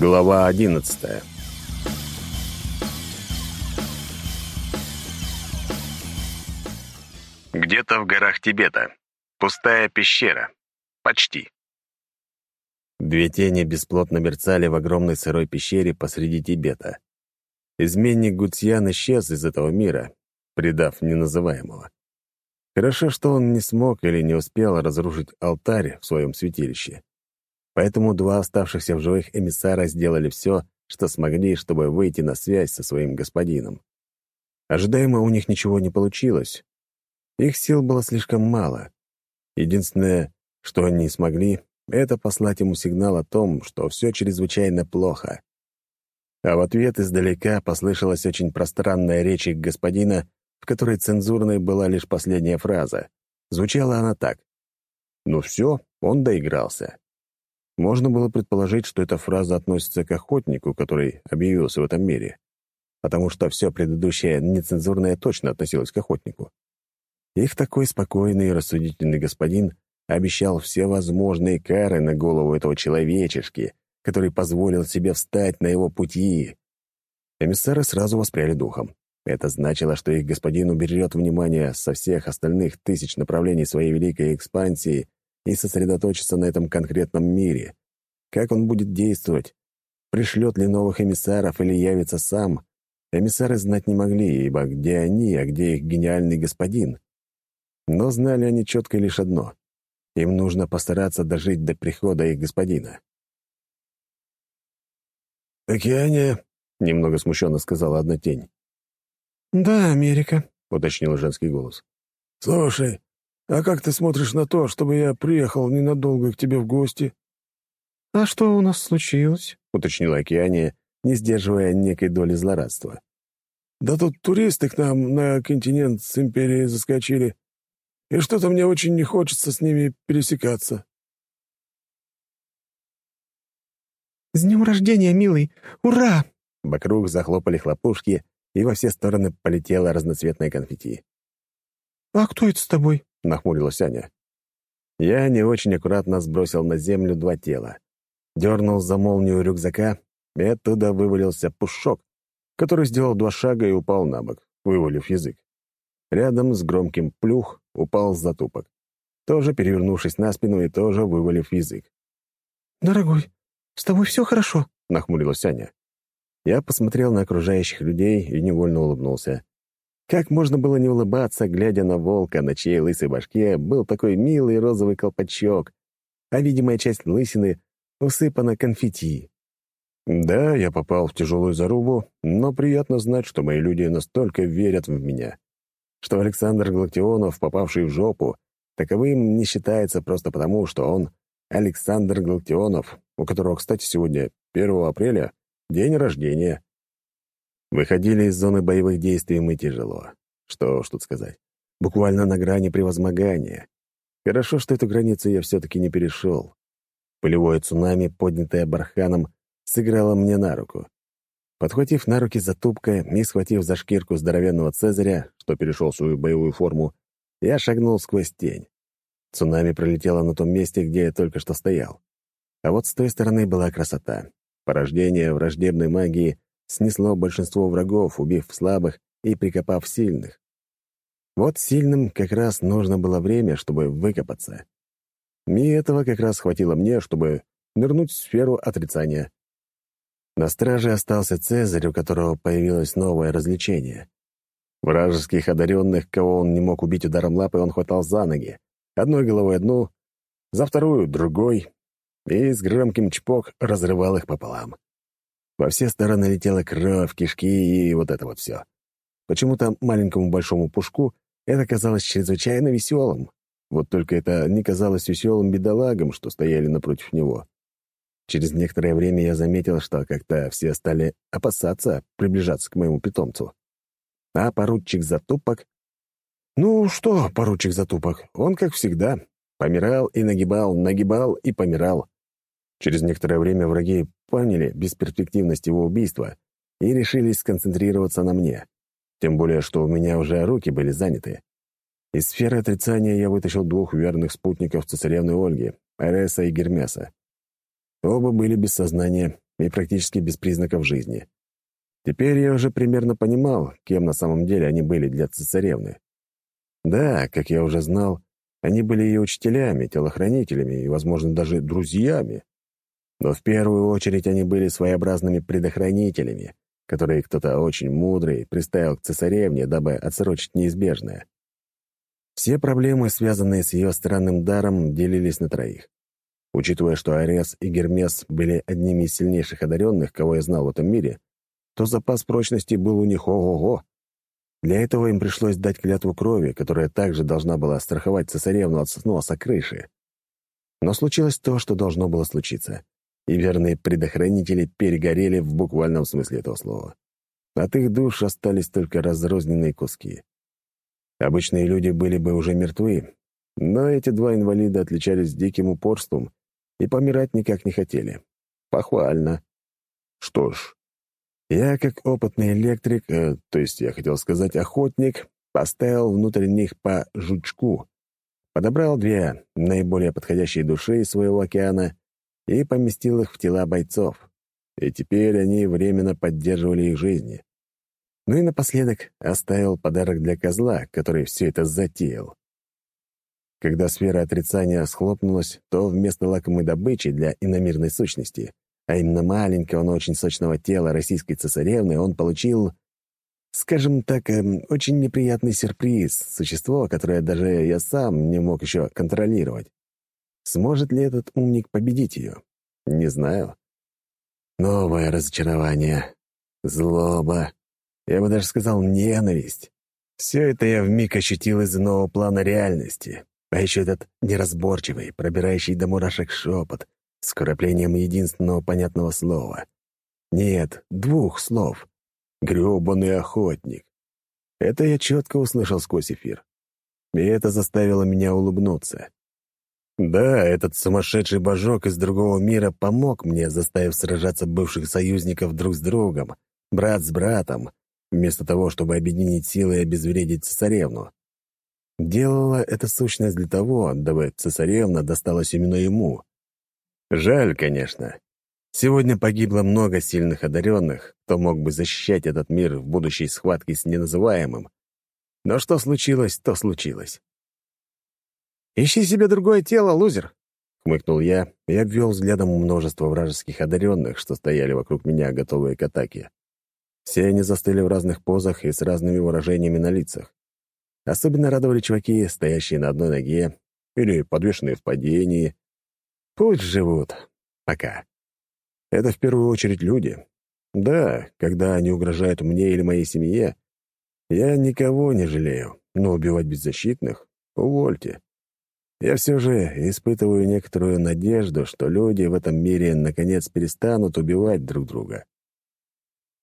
Глава одиннадцатая. Где-то в горах Тибета. Пустая пещера. Почти. Две тени бесплотно мерцали в огромной сырой пещере посреди Тибета. Изменник Гуцьян исчез из этого мира, предав неназываемого. Хорошо, что он не смог или не успел разрушить алтарь в своем святилище. Поэтому два оставшихся в живых эмиссара сделали все, что смогли, чтобы выйти на связь со своим господином. Ожидаемо у них ничего не получилось. Их сил было слишком мало. Единственное, что они смогли, это послать ему сигнал о том, что все чрезвычайно плохо. А в ответ издалека послышалась очень пространная речь их господина, в которой цензурной была лишь последняя фраза. Звучала она так. «Ну все, он доигрался». Можно было предположить, что эта фраза относится к охотнику, который объявился в этом мире, потому что все предыдущее нецензурное точно относилось к охотнику. Их такой спокойный и рассудительный господин обещал все возможные кары на голову этого человечешки, который позволил себе встать на его пути. Эмиссары сразу воспряли духом. Это значило, что их господин уберет внимание со всех остальных тысяч направлений своей великой экспансии и сосредоточится на этом конкретном мире. Как он будет действовать? Пришлет ли новых эмиссаров или явится сам? Эмиссары знать не могли, ибо где они, а где их гениальный господин? Но знали они четко лишь одно. Им нужно постараться дожить до прихода их господина. «Океания?» — немного смущенно сказала одна тень. «Да, Америка», — уточнил женский голос. «Слушай, а как ты смотришь на то, чтобы я приехал ненадолго к тебе в гости?» «А что у нас случилось?» — уточнила Океания, не сдерживая некой доли злорадства. «Да тут туристы к нам на континент с империей заскочили, и что-то мне очень не хочется с ними пересекаться». «С днем рождения, милый! Ура!» Вокруг захлопали хлопушки, и во все стороны полетело разноцветное конфетти. «А кто это с тобой?» — нахмурилась Аня. Я не очень аккуратно сбросил на землю два тела. Дернул за молнию рюкзака, и оттуда вывалился пушок, который сделал два шага и упал на бок, вывалив язык. Рядом с громким плюх упал затупок, тоже перевернувшись на спину и тоже вывалив язык. «Дорогой, с тобой все хорошо?» — нахмурилась Аня. Я посмотрел на окружающих людей и невольно улыбнулся. Как можно было не улыбаться, глядя на волка, на чьей лысой башке был такой милый розовый колпачок, а видимая часть лысины усыпана конфетти. Да, я попал в тяжелую зарубу, но приятно знать, что мои люди настолько верят в меня, что Александр Галактионов, попавший в жопу, таковым не считается просто потому, что он Александр Галактионов, у которого, кстати, сегодня, 1 апреля, День рождения. Выходили из зоны боевых действий мы тяжело. Что ж тут сказать. Буквально на грани превозмогания. Хорошо, что эту границу я все-таки не перешел. Полевое цунами, поднятое барханом, сыграло мне на руку. Подхватив на руки затупка и схватив за шкирку здоровенного Цезаря, что перешел свою боевую форму, я шагнул сквозь тень. Цунами пролетело на том месте, где я только что стоял. А вот с той стороны была красота. Порождение враждебной магии снесло большинство врагов, убив слабых и прикопав сильных. Вот сильным как раз нужно было время, чтобы выкопаться. И этого как раз хватило мне, чтобы нырнуть в сферу отрицания. На страже остался Цезарь, у которого появилось новое развлечение. Вражеских одаренных, кого он не мог убить ударом лапы, он хватал за ноги. Одной головой одну, за вторую — другой, и с громким чпок разрывал их пополам. Во все стороны летела кровь, кишки и вот это вот все. Почему-то маленькому большому пушку это казалось чрезвычайно веселым. Вот только это не казалось веселым бедолагам, что стояли напротив него. Через некоторое время я заметил, что как-то все стали опасаться приближаться к моему питомцу. А поручик Затупок... Ну что, поручик Затупок, он, как всегда, помирал и нагибал, нагибал и помирал. Через некоторое время враги поняли бесперспективность его убийства и решились сконцентрироваться на мне. Тем более, что у меня уже руки были заняты. Из сферы отрицания я вытащил двух верных спутников цесаревны Ольги, Ареса и Гермеса. Оба были без сознания, и практически без признаков жизни. Теперь я уже примерно понимал, кем на самом деле они были для цесаревны. Да, как я уже знал, они были и учителями, телохранителями и, возможно, даже друзьями. Но в первую очередь они были своеобразными предохранителями, которые кто-то очень мудрый приставил к цесаревне, дабы отсрочить неизбежное. Все проблемы, связанные с ее странным даром, делились на троих. Учитывая, что Арес и Гермес были одними из сильнейших одаренных, кого я знал в этом мире, то запас прочности был у них ого-го. Для этого им пришлось дать клятву крови, которая также должна была страховать цесаревну от сноса крыши. Но случилось то, что должно было случиться, и верные предохранители перегорели в буквальном смысле этого слова. От их душ остались только разрозненные куски. Обычные люди были бы уже мертвы, но эти два инвалида отличались диким упорством и помирать никак не хотели. Похвально. Что ж, я, как опытный электрик, э, то есть я хотел сказать охотник, поставил внутрь них по жучку, подобрал две наиболее подходящие души из своего океана и поместил их в тела бойцов. И теперь они временно поддерживали их жизни. Ну и напоследок оставил подарок для козла, который все это затеял. Когда сфера отрицания схлопнулась, то вместо лакомой добычи для иномирной сущности, а именно маленького, но очень сочного тела российской цесаревны, он получил, скажем так, эм, очень неприятный сюрприз, существо, которое даже я сам не мог еще контролировать. Сможет ли этот умник победить ее? Не знаю. Новое разочарование, злоба, я бы даже сказал ненависть. Все это я вмиг ощутил из нового плана реальности. А еще этот неразборчивый, пробирающий до мурашек шепот с кораплением единственного понятного слова. Нет, двух слов. Грёбаный охотник. Это я четко услышал сквозь эфир. И это заставило меня улыбнуться. Да, этот сумасшедший божок из другого мира помог мне, заставив сражаться бывших союзников друг с другом, брат с братом, вместо того, чтобы объединить силы и обезвредить цесаревну. Делала эта сущность для того, дабы цесаревна досталась именно ему. Жаль, конечно. Сегодня погибло много сильных одаренных, кто мог бы защищать этот мир в будущей схватке с неназываемым. Но что случилось, то случилось. «Ищи себе другое тело, лузер!» — хмыкнул я и обвел взглядом множество вражеских одаренных, что стояли вокруг меня, готовые к атаке. Все они застыли в разных позах и с разными выражениями на лицах. Особенно радовали чуваки, стоящие на одной ноге или подвешенные в падении. Пусть живут. Пока. Это в первую очередь люди. Да, когда они угрожают мне или моей семье, я никого не жалею, но убивать беззащитных — увольте. Я все же испытываю некоторую надежду, что люди в этом мире наконец перестанут убивать друг друга.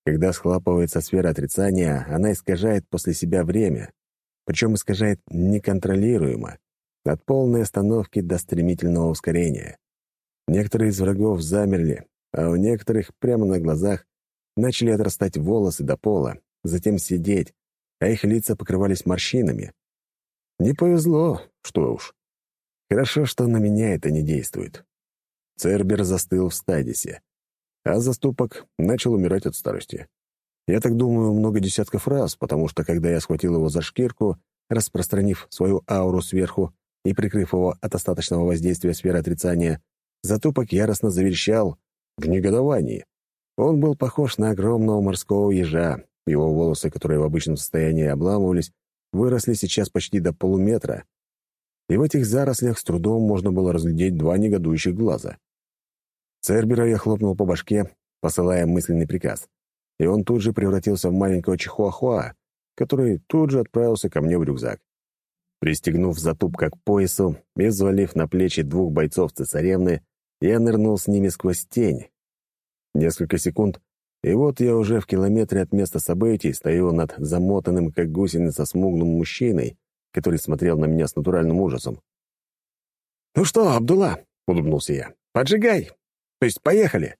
Когда схлапывается сфера отрицания, она искажает после себя время, причем искажает неконтролируемо, от полной остановки до стремительного ускорения. Некоторые из врагов замерли, а у некоторых прямо на глазах начали отрастать волосы до пола, затем сидеть, а их лица покрывались морщинами. Не повезло, что уж. Хорошо, что на меня это не действует. Цербер застыл в стадисе а заступок начал умирать от старости. Я так думаю много десятков раз, потому что когда я схватил его за шкирку, распространив свою ауру сверху и прикрыв его от остаточного воздействия сферы отрицания, затупок яростно заверещал в негодовании. Он был похож на огромного морского ежа. Его волосы, которые в обычном состоянии обламывались, выросли сейчас почти до полуметра. И в этих зарослях с трудом можно было разглядеть два негодующих глаза. Цербера я хлопнул по башке, посылая мысленный приказ, и он тут же превратился в маленького чихуахуа, который тут же отправился ко мне в рюкзак. Пристегнув затупка к поясу и взвалив на плечи двух бойцов цесаревны, я нырнул с ними сквозь тень. Несколько секунд, и вот я уже в километре от места событий стою над замотанным, как гусеница, смуглым мужчиной, который смотрел на меня с натуральным ужасом. «Ну что, Абдулла?» — улыбнулся я. «Поджигай! То есть поехали!»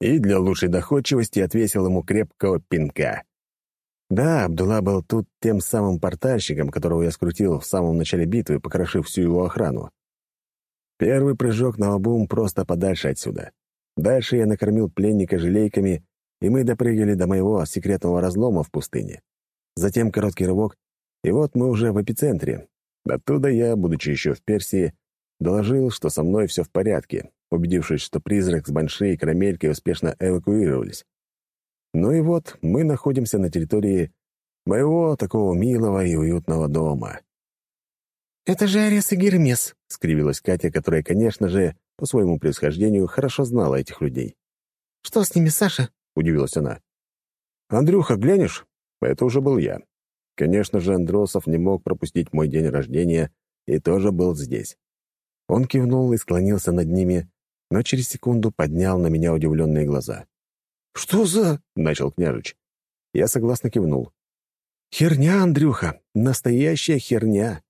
И для лучшей доходчивости отвесил ему крепкого пинка. Да, Абдулла был тут тем самым портальщиком, которого я скрутил в самом начале битвы, покрошив всю его охрану. Первый прыжок на обум просто подальше отсюда. Дальше я накормил пленника желейками, и мы допрыгали до моего секретного разлома в пустыне. Затем короткий рывок, и вот мы уже в эпицентре. Оттуда я, будучи еще в Персии, доложил, что со мной все в порядке, убедившись, что призрак с Банши и Карамелькой успешно эвакуировались. Ну и вот мы находимся на территории моего такого милого и уютного дома. «Это же Арес и Гермес», — скривилась Катя, которая, конечно же, по своему происхождению хорошо знала этих людей. «Что с ними, Саша?» — удивилась она. «Андрюха, глянешь?» Это уже был я. Конечно же, Андросов не мог пропустить мой день рождения и тоже был здесь. Он кивнул и склонился над ними, но через секунду поднял на меня удивленные глаза. «Что за...» — начал княжич. Я согласно кивнул. «Херня, Андрюха, настоящая херня.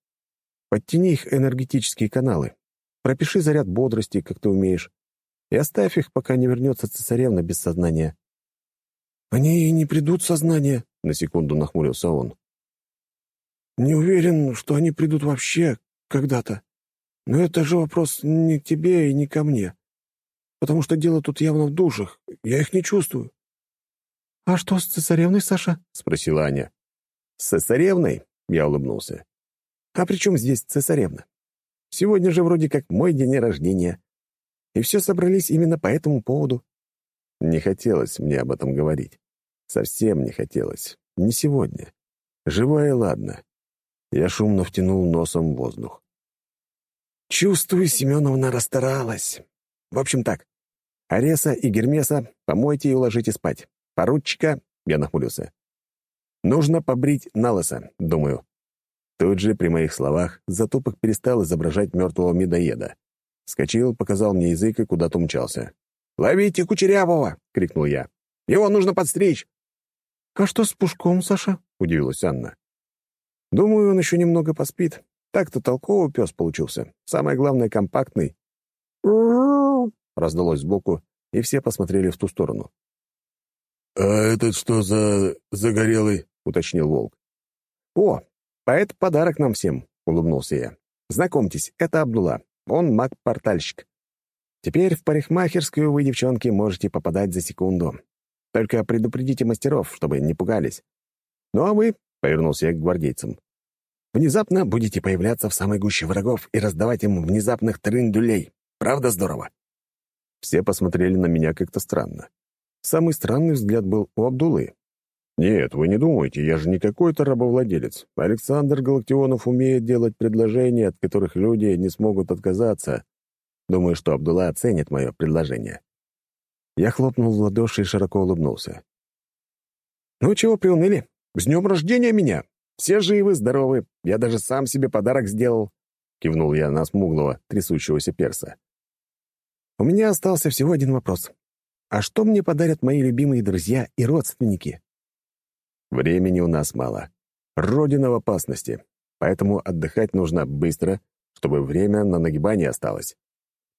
Подтяни их энергетические каналы. Пропиши заряд бодрости, как ты умеешь, и оставь их, пока не вернется цесаревна без сознания». «Они не придут в сознание», — на секунду нахмурился он. «Не уверен, что они придут вообще когда-то. Но это же вопрос не к тебе и не ко мне потому что дело тут явно в душах. Я их не чувствую». «А что с цесаревной, Саша?» — спросила Аня. «С цесаревной?» — я улыбнулся. «А при чем здесь цесаревна? Сегодня же вроде как мой день рождения. И все собрались именно по этому поводу». Не хотелось мне об этом говорить. Совсем не хотелось. Не сегодня. Живая, ладно. Я шумно втянул носом воздух. «Чувствую, Семеновна расстаралась. В общем так, Ареса и Гермеса помойте и уложите спать. Поручика, я нахмурился. Нужно побрить налысо, думаю. Тут же, при моих словах, затупок перестал изображать мертвого медоеда. Скочил, показал мне язык и куда-то умчался. «Ловите Кучерявого!» — крикнул я. «Его нужно подстричь!» «А что с Пушком, Саша?» — удивилась Анна. «Думаю, он еще немного поспит. Так-то толковый пес получился. Самое главное, компактный раздалось сбоку, и все посмотрели в ту сторону. «А этот что за загорелый?» — уточнил волк. «О, а это подарок нам всем», — улыбнулся я. «Знакомьтесь, это Абдулла. Он маг-портальщик. Теперь в парикмахерскую вы, девчонки, можете попадать за секунду. Только предупредите мастеров, чтобы не пугались. Ну а вы, — повернулся я к гвардейцам, — внезапно будете появляться в самой гуще врагов и раздавать им внезапных трындюлей. Правда здорово?» Все посмотрели на меня как-то странно. Самый странный взгляд был у Абдулы. «Нет, вы не думайте, я же не какой-то рабовладелец. Александр Галактионов умеет делать предложения, от которых люди не смогут отказаться. Думаю, что Абдулла оценит мое предложение». Я хлопнул в ладоши и широко улыбнулся. «Ну чего приуныли? С днем рождения меня! Все живы, здоровы. Я даже сам себе подарок сделал!» Кивнул я на смуглого, трясущегося перса. У меня остался всего один вопрос. А что мне подарят мои любимые друзья и родственники? Времени у нас мало. Родина в опасности. Поэтому отдыхать нужно быстро, чтобы время на нагибание осталось.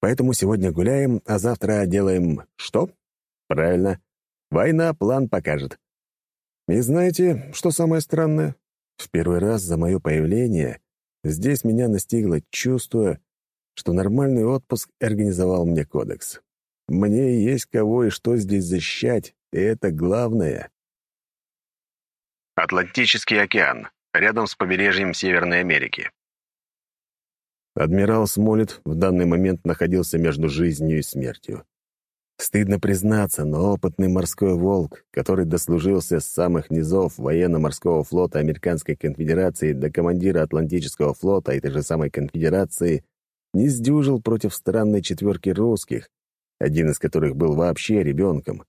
Поэтому сегодня гуляем, а завтра делаем что? Правильно. Война план покажет. И знаете, что самое странное? В первый раз за мое появление здесь меня настигло чувство, что нормальный отпуск организовал мне кодекс. Мне есть кого и что здесь защищать, и это главное. Атлантический океан, рядом с побережьем Северной Америки. Адмирал Смолет в данный момент находился между жизнью и смертью. Стыдно признаться, но опытный морской волк, который дослужился с самых низов военно-морского флота Американской конфедерации до командира Атлантического флота этой же самой конфедерации, не сдюжил против странной четверки русских, один из которых был вообще ребенком,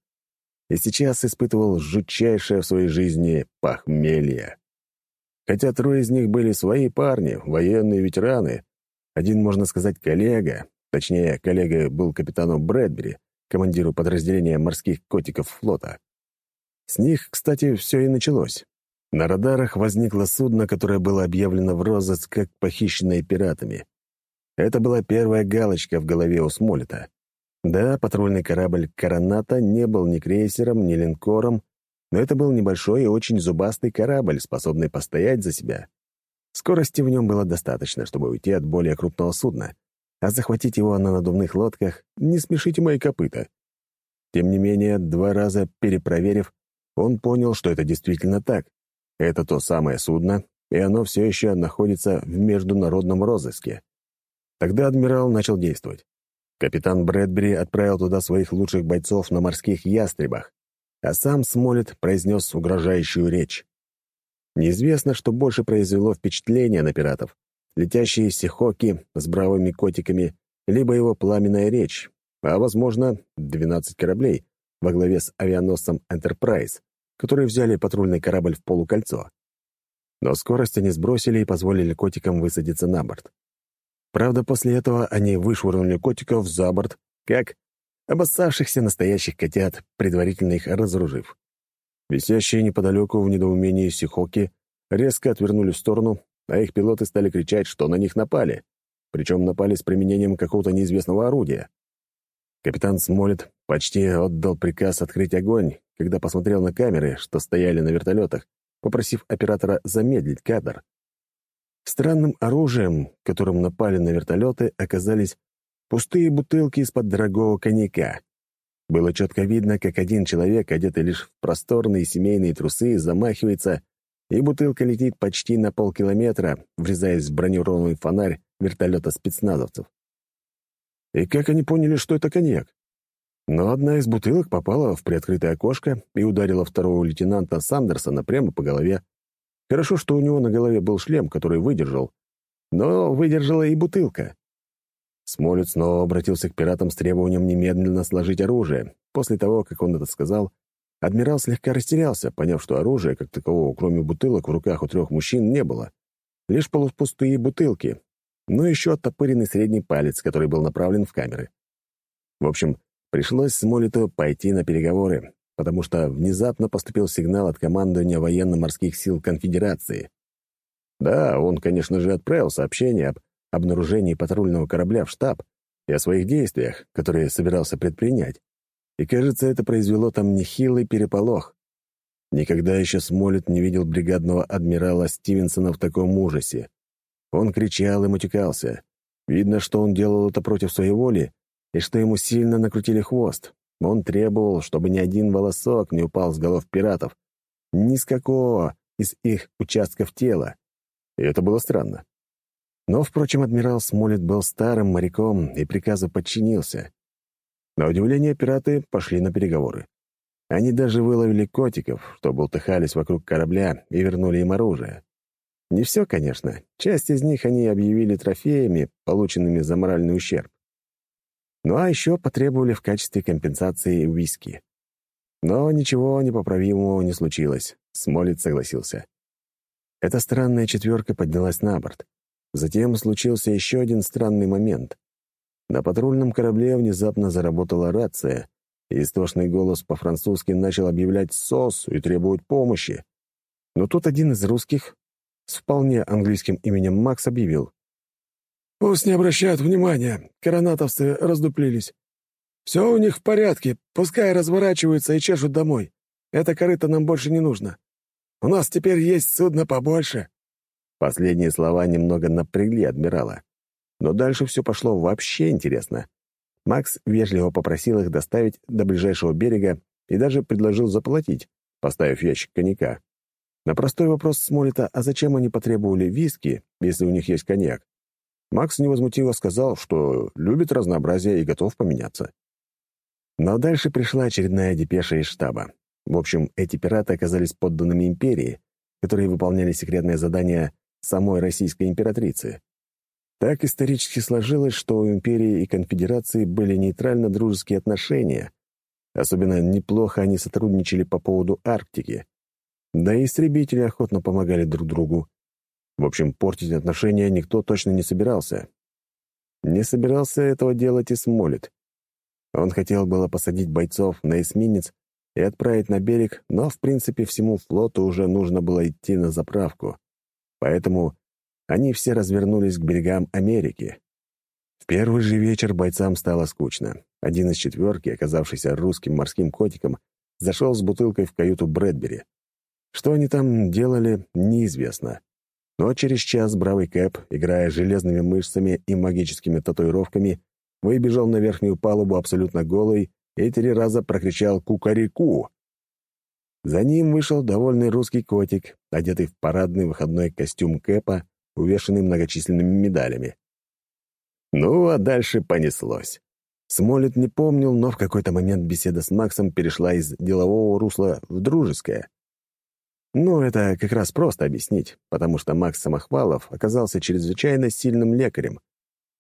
и сейчас испытывал жутчайшее в своей жизни похмелье. Хотя трое из них были свои парни, военные ветераны, один, можно сказать, коллега, точнее, коллега был капитану Брэдбери, командиру подразделения морских котиков флота. С них, кстати, все и началось. На радарах возникло судно, которое было объявлено в розыск как похищенное пиратами. Это была первая галочка в голове у Смолета. Да, патрульный корабль «Короната» не был ни крейсером, ни линкором, но это был небольшой и очень зубастый корабль, способный постоять за себя. Скорости в нем было достаточно, чтобы уйти от более крупного судна, а захватить его на надувных лодках — не смешите мои копыта. Тем не менее, два раза перепроверив, он понял, что это действительно так. Это то самое судно, и оно все еще находится в международном розыске. Тогда адмирал начал действовать. Капитан Брэдбери отправил туда своих лучших бойцов на морских ястребах, а сам Смолет произнес угрожающую речь. Неизвестно, что больше произвело впечатление на пиратов — летящие сихоки с бравыми котиками, либо его пламенная речь, а, возможно, 12 кораблей во главе с авианосцем «Энтерпрайз», которые взяли патрульный корабль в полукольцо. Но скорость они сбросили и позволили котикам высадиться на борт. Правда, после этого они вышвырнули котиков за борт, как обоссавшихся настоящих котят, предварительно их разоружив. Висящие неподалеку в недоумении сихоки резко отвернули в сторону, а их пилоты стали кричать, что на них напали. Причем напали с применением какого-то неизвестного орудия. Капитан Смолет почти отдал приказ открыть огонь, когда посмотрел на камеры, что стояли на вертолетах, попросив оператора замедлить кадр. Странным оружием, которым напали на вертолеты, оказались пустые бутылки из-под дорогого коньяка. Было четко видно, как один человек, одетый лишь в просторные семейные трусы, замахивается, и бутылка летит почти на полкилометра, врезаясь в бронированный фонарь вертолета спецназовцев. И как они поняли, что это коньяк? Но одна из бутылок попала в приоткрытое окошко и ударила второго лейтенанта Сандерсона прямо по голове. Хорошо, что у него на голове был шлем, который выдержал. Но выдержала и бутылка. Смолец снова обратился к пиратам с требованием немедленно сложить оружие. После того, как он это сказал, адмирал слегка растерялся, поняв, что оружия, как такового, кроме бутылок, в руках у трех мужчин не было. Лишь полупустые бутылки, но еще оттопыренный средний палец, который был направлен в камеры. В общем, пришлось Смолету пойти на переговоры, потому что внезапно поступил сигнал от командования военно-морских сил Конфедерации. Да, он, конечно же, отправил сообщение об обнаружении патрульного корабля в штаб и о своих действиях, которые собирался предпринять. И, кажется, это произвело там нехилый переполох. Никогда еще Смолет не видел бригадного адмирала Стивенсона в таком ужасе. Он кричал и матюкался. Видно, что он делал это против своей воли, и что ему сильно накрутили хвост. Он требовал, чтобы ни один волосок не упал с голов пиратов, ни с какого из их участков тела. И это было странно. Но, впрочем, адмирал Смолет был старым моряком и приказу подчинился. На удивление пираты пошли на переговоры. Они даже выловили котиков, что болтыхались вокруг корабля, и вернули им оружие. Не все, конечно. Часть из них они объявили трофеями, полученными за моральный ущерб. Ну а еще потребовали в качестве компенсации виски. Но ничего непоправимого не случилось. Смолит согласился. Эта странная четверка поднялась на борт. Затем случился еще один странный момент. На патрульном корабле внезапно заработала рация, и истошный голос по-французски начал объявлять СОС и требовать помощи. Но тут один из русских с вполне английским именем Макс объявил. Пусть не обращают внимания, коронатовцы раздуплились. Все у них в порядке, пускай разворачиваются и чешут домой. Это корыто нам больше не нужно. У нас теперь есть судно побольше». Последние слова немного напрягли адмирала. Но дальше все пошло вообще интересно. Макс вежливо попросил их доставить до ближайшего берега и даже предложил заплатить, поставив ящик коньяка. На простой вопрос Смолета, а зачем они потребовали виски, если у них есть коньяк, Макс невозмутимо сказал, что любит разнообразие и готов поменяться. Но дальше пришла очередная депеша из штаба. В общем, эти пираты оказались подданными империи, которые выполняли секретное задание самой российской императрицы. Так исторически сложилось, что у империи и конфедерации были нейтрально-дружеские отношения. Особенно неплохо они сотрудничали по поводу Арктики. Да и истребители охотно помогали друг другу. В общем, портить отношения никто точно не собирался. Не собирался этого делать и Смолет. Он хотел было посадить бойцов на эсминец и отправить на берег, но, в принципе, всему флоту уже нужно было идти на заправку. Поэтому они все развернулись к берегам Америки. В первый же вечер бойцам стало скучно. Один из четверки, оказавшийся русским морским котиком, зашел с бутылкой в каюту Брэдбери. Что они там делали, неизвестно. Но через час бравый Кэп, играя железными мышцами и магическими татуировками, выбежал на верхнюю палубу абсолютно голый и три раза прокричал «Кукареку!». За ним вышел довольный русский котик, одетый в парадный выходной костюм Кэпа, увешанный многочисленными медалями. Ну, а дальше понеслось. Смолет не помнил, но в какой-то момент беседа с Максом перешла из делового русла в дружеское. Ну, это как раз просто объяснить, потому что Макс Самохвалов оказался чрезвычайно сильным лекарем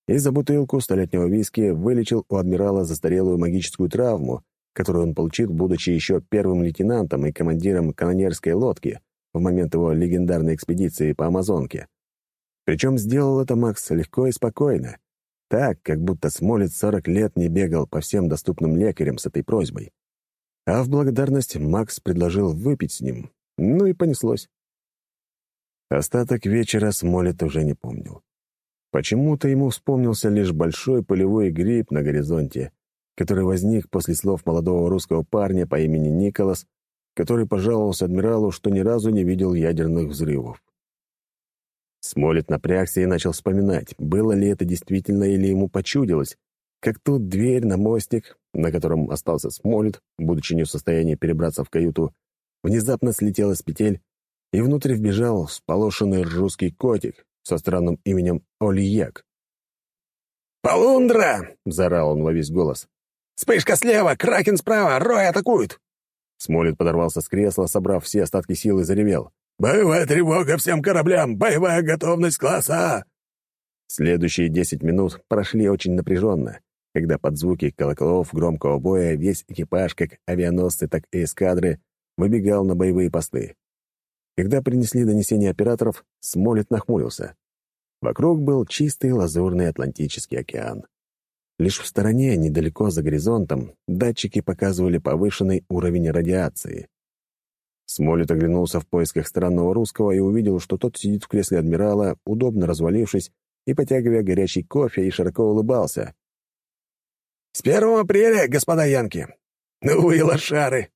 и за бутылку столетнего виски вылечил у адмирала застарелую магическую травму, которую он получил, будучи еще первым лейтенантом и командиром канонерской лодки в момент его легендарной экспедиции по Амазонке. Причем сделал это Макс легко и спокойно, так, как будто Смолец 40 лет не бегал по всем доступным лекарям с этой просьбой. А в благодарность Макс предложил выпить с ним. Ну и понеслось. Остаток вечера Смолет уже не помнил. Почему-то ему вспомнился лишь большой полевой гриб на горизонте, который возник после слов молодого русского парня по имени Николас, который пожаловался адмиралу, что ни разу не видел ядерных взрывов. Смолет напрягся и начал вспоминать, было ли это действительно или ему почудилось, как тут дверь на мостик, на котором остался Смолет, будучи не в состоянии перебраться в каюту, внезапно слетела с петель, и внутрь вбежал сполошенный русский котик со странным именем Ольяк. «Полундра!» — заорал он во весь голос. «Вспышка слева! Кракен справа! Рой атакуют!» Смолет подорвался с кресла, собрав все остатки сил и заревел. «Боевая тревога всем кораблям! Боевая готовность класса Следующие десять минут прошли очень напряженно, когда под звуки колоколов громкого боя весь экипаж, как авианосцы, так и эскадры, выбегал на боевые посты. Когда принесли донесение операторов, Смолет нахмурился. Вокруг был чистый лазурный Атлантический океан. Лишь в стороне, недалеко за горизонтом, датчики показывали повышенный уровень радиации. Смолет оглянулся в поисках странного русского и увидел, что тот сидит в кресле адмирала, удобно развалившись и потягивая горячий кофе, и широко улыбался. «С первого апреля, господа Янки! Ну вы лошары!»